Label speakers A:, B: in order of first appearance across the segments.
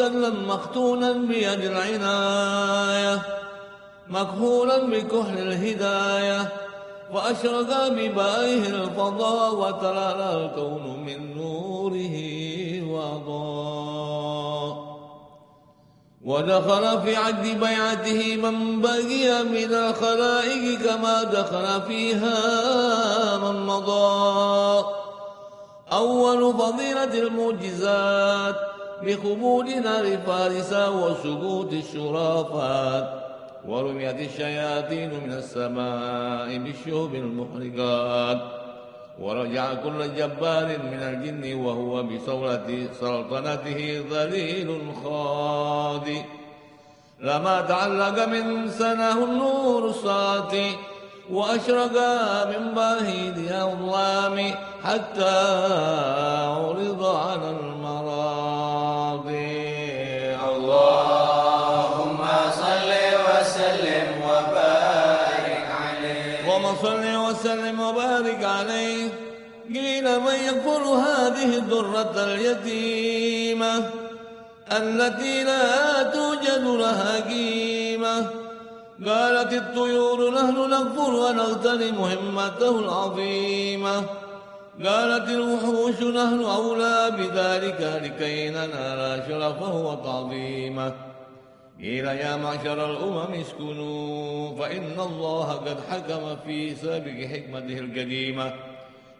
A: وسلم مختونا بيد العناية مكهولا بكحل الهداية وأشرق ببائه الفضاء وتلالى الكون من نوره وأضاء ودخل في عد بيعته من بقي من الخلائق كما دخل فيها من مضى. أول فضيلة المعجزات بخمود نار فارس وسقوط الشرافات ورميت الشياطين من السماء بالشهب المحرقات. ورجع كل جبار من الجن وهو بصولة سلطنته ذليل خاضي لما تعلق من سنه النور الساطي وأشرق من باهيد أظلام حتى عرض على
B: صل وسلم وبارك عليه.
A: قيل من يكفر هذه الدرة اليتيمة التي لا توجد لها قيمة. قالت الطيور نحن نغفر ونغتنم مهمته العظيمة. قالت الوحوش نحن أولى بذلك لكي ننال شرفه وتعظيمه. قيل يا معشر الأمم اسكنوا فإن الله قد حكم في سابق حكمته القديمة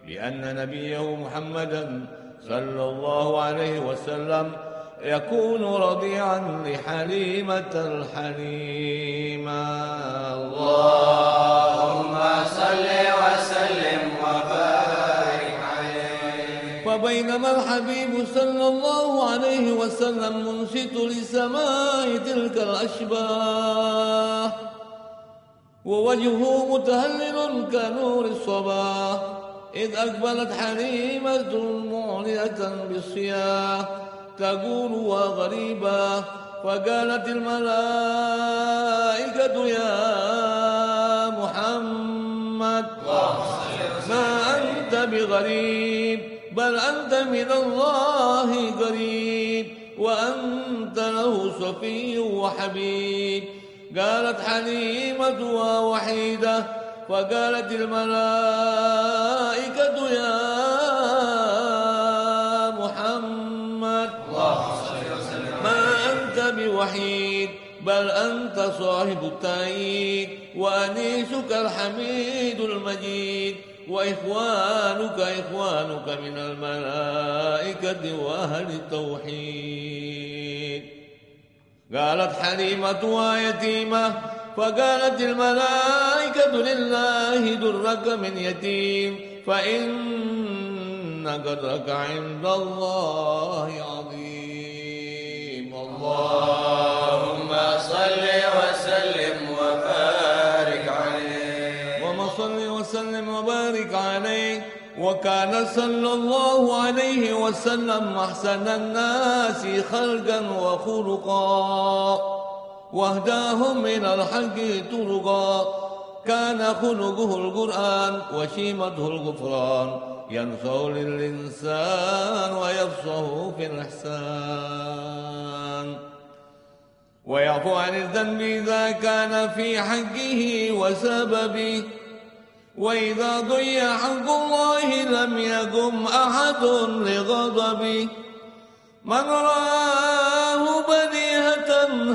A: لأن نبيه محمدا صلى الله عليه وسلم يكون رضيعا لحليمة الحليمة.
B: اللهم صل وسلم عليه
A: فبينما الحبيب صلى الله عليه وسلم منشط لسماء تلك الأشباه. ووجهه متهلل كنور الصباح. إذ أقبلت حليمة معلنة بالصياح تقول وغريبا فقالت الملائكة يا محمد ما أنت بغريب؟ بل أنت من الله قريب وأنت له صفي وحبيب. قالت حليمة ووحيدة فقالت الملائكة يا محمد. ما أنت بوحيد بل أنت صاحب التأييد وأنيسك الحميد المجيد. وإخوانك إخوانك من الملائكة وأهل التوحيد. قالت حليمة يتيمة فقالت الملائكة لله درك من يتيم فإن قدرك عند الله عظيم. الله
B: اللهم صل وسلم وبارك عليه
A: وكان صلى الله عليه وسلم أحسن الناس خلقا وخلقا واهداهم من الحق طرقا. كان خلقه القرآن وشيمته الغفران. ينصه للإنسان ويفصه في الإحسان. ويعفو عن الذنب إذا كان في حقه وسببه. وإذا ضيع حق الله لم يقم أحد لغضبه من رآه بديهة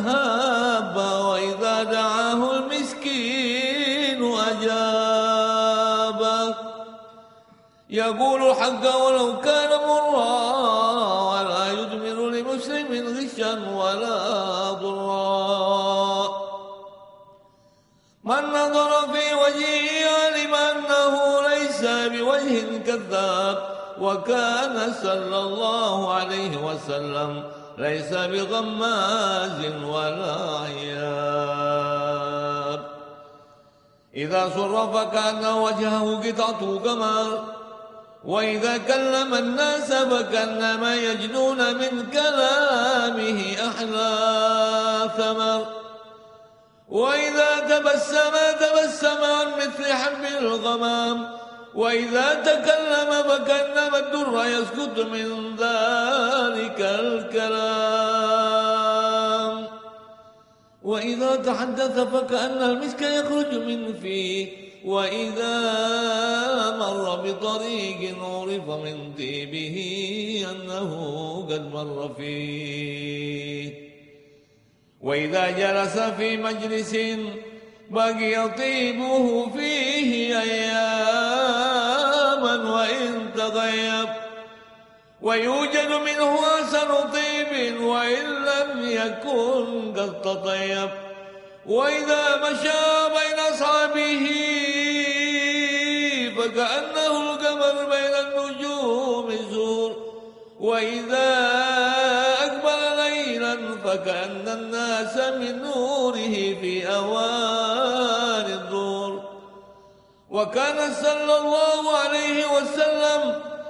A: هاب وإذا دعاه المسكين أجابه يقول الحق ولو كان مرا ولا يدمر لمسلم غشا ولا ضرا. من نظر في وجهه كذاب وكان صلى الله عليه وسلم ليس بغماز ولا عياب. إذا سر فكان وجهه قطعة قمر وإذا كلم الناس فكأنما يجنون من كلامه أحلى ثمر وإذا تبسم تبسم عن مثل حب الغمام وإذا تكلم فكأنما الدر يسكت من ذلك الكلام. وإذا تحدث فكأن المسك يخرج من فيه. وإذا مر بطريق عرف من طيبه أنه قد مر فيه. وإذا جلس في مجلس بقي طيبه فيه أياما تغيب ويوجد منه أسر طيب وإن لم يكن قد تطيب وإذا مشى بين أصحابه فكأنه القمر بين النجوم زور وإذا أقبل ليلا فكأن الناس من نوره في أوان وكان صلى الله عليه وسلم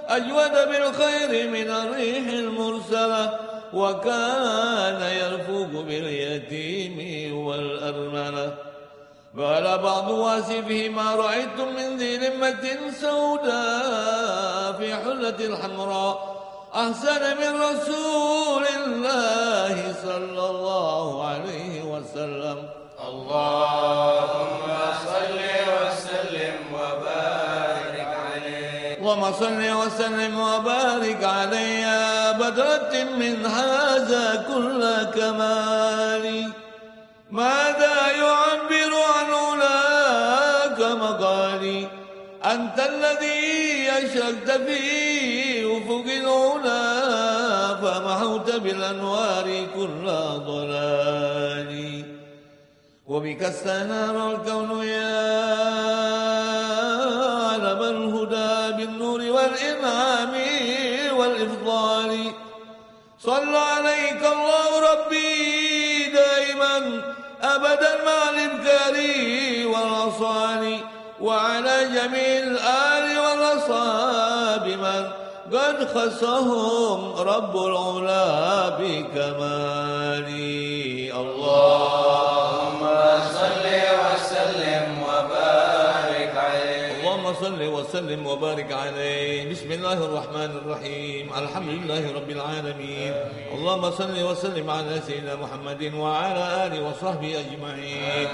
A: أجود بالخير من الريح المرسلة وكان يرفق باليتيم والأرملة. قال بعض واسفه ما رأيتم من ذي لمة سوداء في حلة الحمراء؟ أحسن من رسول الله صلى الله عليه وسلم.
B: اللهم صل
A: اللهم صل وسلم وبارك عليه يا بدرة من هذا كل كمال. ماذا يعبر عن أولاك مقالي؟ أنت الذي أشركت في أفق العلا فمحوت بالأنوار كل ضلال وبك استنار الكون يا علم الهدى بالنور والإمام والإفضال. صلى عليك الله ربي دائما أبدا مع الإبكار والأصال وعلى جميع الآل والأصحاب من قد خصهم رب العلا بكمالي
B: وسلم وبارك عليه.
A: بسم الله الرحمن الرحيم. الحمد لله رب العالمين. اللهم صل وسلم على سيدنا محمد وعلى آله وصحبه أجمعين.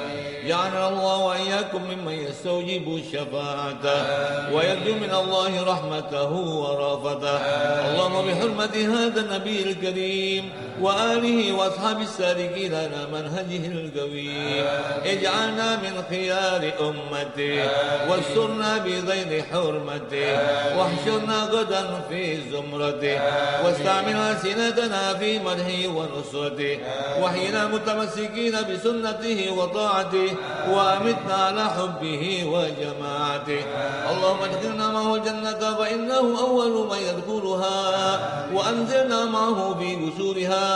A: جعلنا الله وإياكم ممن يستوجب الشفاعة ويرجو من الله رحمته ورافته. اللهم بحرمة هذا النبي الكريم وآله وأصحاب السالكين على منهجه القويم. اجعلنا من خيار أمته واسترنا بغير حرمته واحشرنا غدا في زمرته واستعمل ألسنتنا في مدحه ونصرته واحينا متمسكين بسنته وطاعته وأمتنا على حبه وجماعته اللهم ادخلنا معه الجنة فإنه أول من يدخلها وأنزلنا معه في قصورها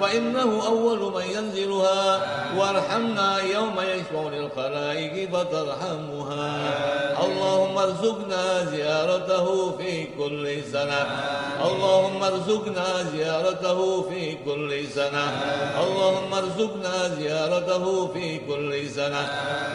A: فإنه أول من ينزلها وارحمنا يوم يشفع للخلائق فترحمها. اللهم ارزقنا زيارته في كل سنة. اللهم ارزقنا زيارته في كل سنة. اللهم ارزقنا زيارته في كل سنة.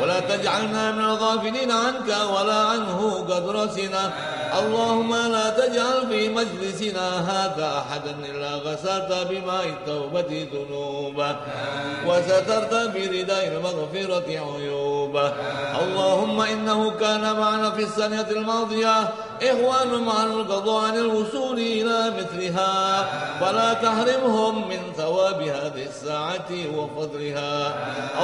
A: ولا تجعلنا من الغافلين عنك ولا عنه قد رسنا. اللهم لا تجعل في مجلسنا هذا أحدا إلا غسلت بماء التوبة ذنوبه وسترت برداء المغفرة عيوبه. اللهم إنه كان معنا في السنة الماضية إخوان مع القضاء عن الوصول إلى مثلها. فلا تحرمهم من ثواب هذه الساعة وفضلها.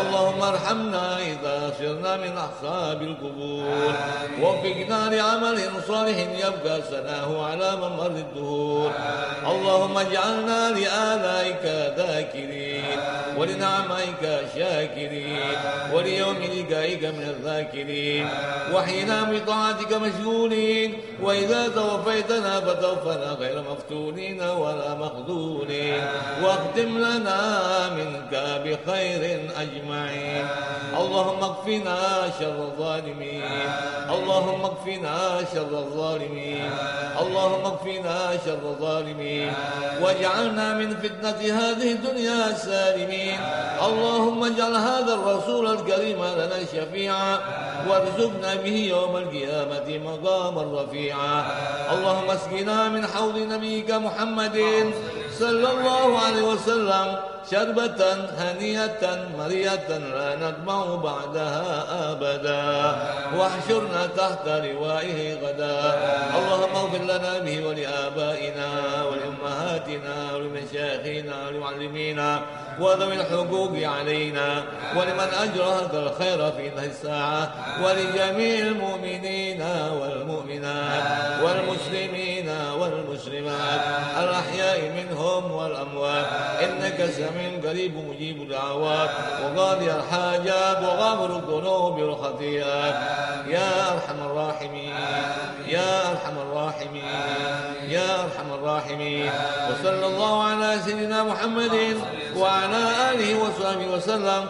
A: اللهم ارحمنا إذا صرنا من أصحاب القبور وفقنا لعمل صالح يبقى سناه على ممر الدهور. اللهم اجعلنا لآلائك ذاكرين. ولنعمائك شاكرين وليوم لقائك من الذاكرين. وحينا بطاعتك مشغولين وإذا توفيتنا فتوفنا غير مفتونين ولا مخذولين. واختم لنا منك بخير أجمعين. اللهم اكفنا شر الظالمين. اللهم اكفنا شر الظالمين. اللهم اكفنا شر الظالمين. واجعلنا من فتنة هذه الدنيا سالمين. اللهم اجعل هذا الرسول الكريم لنا شفيعا وارزقنا به يوم القيامة مقاما رفيعا. اللهم اسقنا من حوض نبيك محمد صلى الله عليه وسلم شربة هنية مرية لا نطمع بعدها أبدا. واحشرنا تحت لوائه غدا. اللهم اغفر لنا به ولآبائنا ولأمهاتنا ولمشايخنا ولمعلمينا وذوي الحقوق علينا ولمن أجرى الخير في هذه الساعة ولجميع المؤمنين والمؤمنات والمسلمين والمسلمات الأحياء منهم والأموات. إنك سميع قريب مجيب الدعوات وقاضي الحاجات وغافر الذنوب والخطيئات. يا أرحم الراحمين. يا أرحم الراحمين. يا أرحم الراحمين. وصلى الله على سيدنا محمد وعلى آله وصحبه وسلم.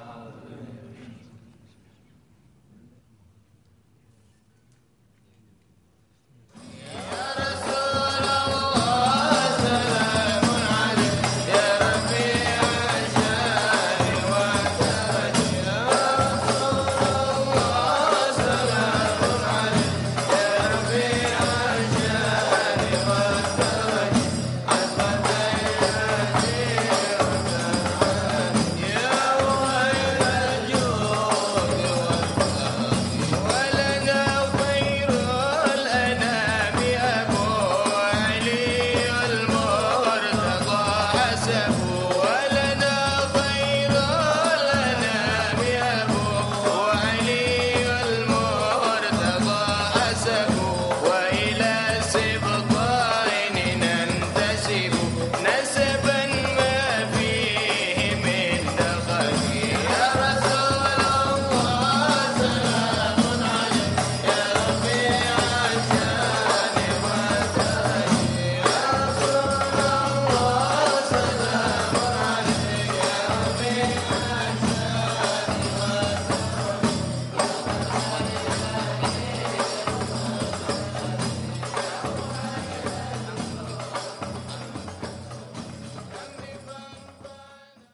A: Joseph.